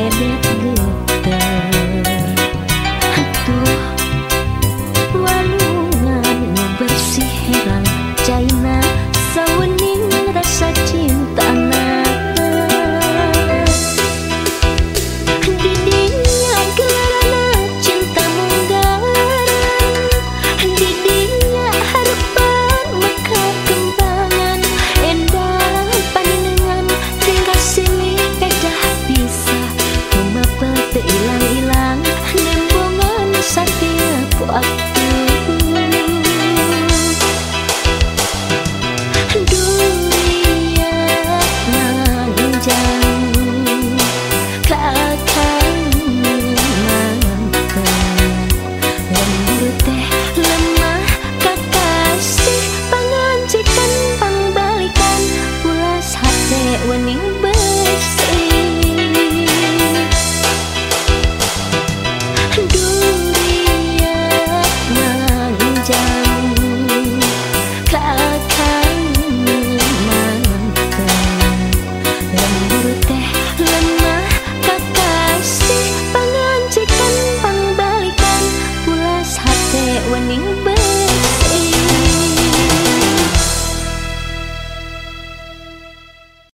hilang-hilang Nembongan Bye.